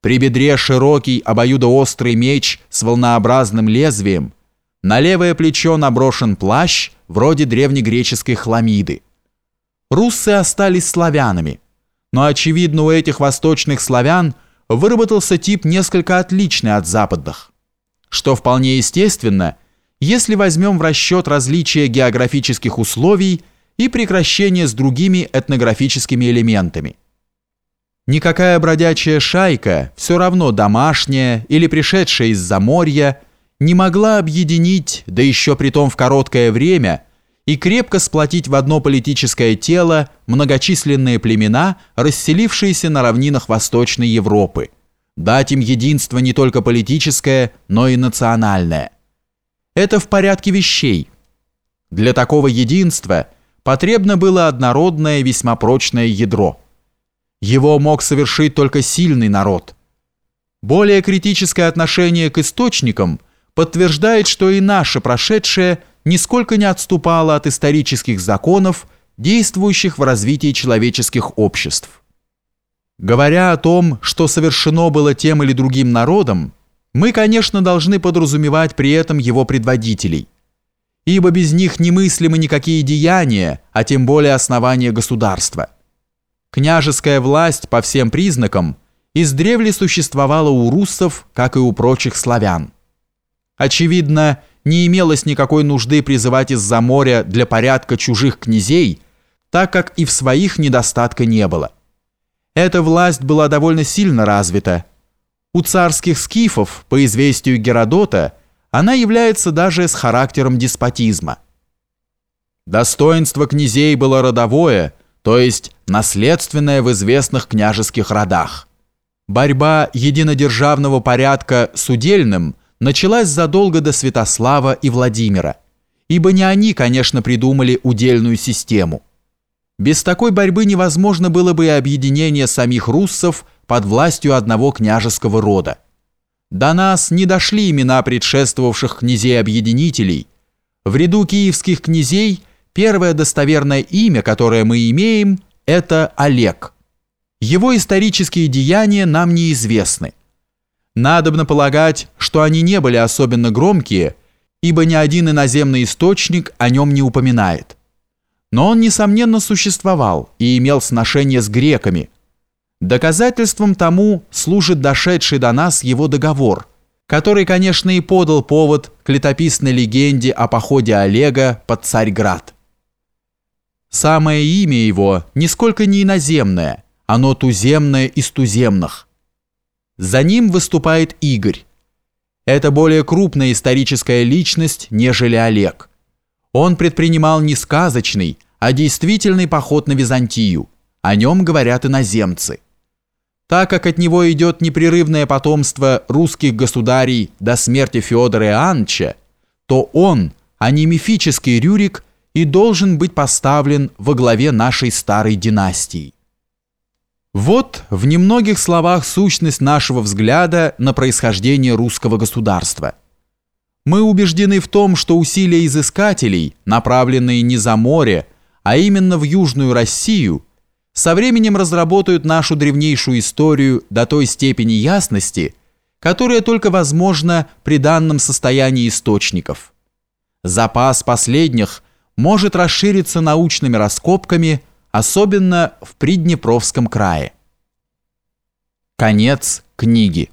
при бедре широкий обоюдоострый меч с волнообразным лезвием, на левое плечо наброшен плащ вроде древнегреческой хламиды. Руссы остались славянами, но очевидно у этих восточных славян выработался тип несколько отличный от западных, что вполне естественно, если возьмем в расчет различия географических условий и прекращение с другими этнографическими элементами. Никакая бродячая шайка, все равно домашняя или пришедшая из-за моря, не могла объединить, да еще при том в короткое время, и крепко сплотить в одно политическое тело многочисленные племена, расселившиеся на равнинах Восточной Европы, дать им единство не только политическое, но и национальное. Это в порядке вещей. Для такого единства потребно было однородное весьма прочное ядро – его мог совершить только сильный народ. Более критическое отношение к источникам подтверждает, что и наше прошедшее нисколько не отступало от исторических законов, действующих в развитии человеческих обществ. Говоря о том, что совершено было тем или другим народом, мы, конечно, должны подразумевать при этом его предводителей, ибо без них немыслимы никакие деяния, а тем более основания государства – Княжеская власть по всем признакам издревле существовала у руссов, как и у прочих славян. Очевидно, не имелось никакой нужды призывать из-за моря для порядка чужих князей, так как и в своих недостатка не было. Эта власть была довольно сильно развита. У царских скифов, по известию Геродота, она является даже с характером деспотизма. Достоинство князей было родовое – то есть наследственное в известных княжеских родах. Борьба единодержавного порядка с удельным началась задолго до Святослава и Владимира, ибо не они, конечно, придумали удельную систему. Без такой борьбы невозможно было бы и объединение самих руссов под властью одного княжеского рода. До нас не дошли имена предшествовавших князей-объединителей. В ряду киевских князей – Первое достоверное имя, которое мы имеем, это Олег. Его исторические деяния нам неизвестны. Надобно полагать, что они не были особенно громкие, ибо ни один иноземный источник о нем не упоминает. Но он, несомненно, существовал и имел сношение с греками. Доказательством тому служит дошедший до нас его договор, который, конечно, и подал повод к летописной легенде о походе Олега под Царьград. Самое имя его нисколько не иноземное, оно туземное из туземных. За ним выступает Игорь. Это более крупная историческая личность, нежели Олег. Он предпринимал не сказочный, а действительный поход на Византию. О нем говорят иноземцы. Так как от него идет непрерывное потомство русских государей до смерти Федора Иоанновича, то он, а не мифический Рюрик – и должен быть поставлен во главе нашей старой династии. Вот в немногих словах сущность нашего взгляда на происхождение русского государства. Мы убеждены в том, что усилия изыскателей, направленные не за море, а именно в Южную Россию, со временем разработают нашу древнейшую историю до той степени ясности, которая только возможна при данном состоянии источников. Запас последних – может расшириться научными раскопками, особенно в Приднепровском крае. Конец книги.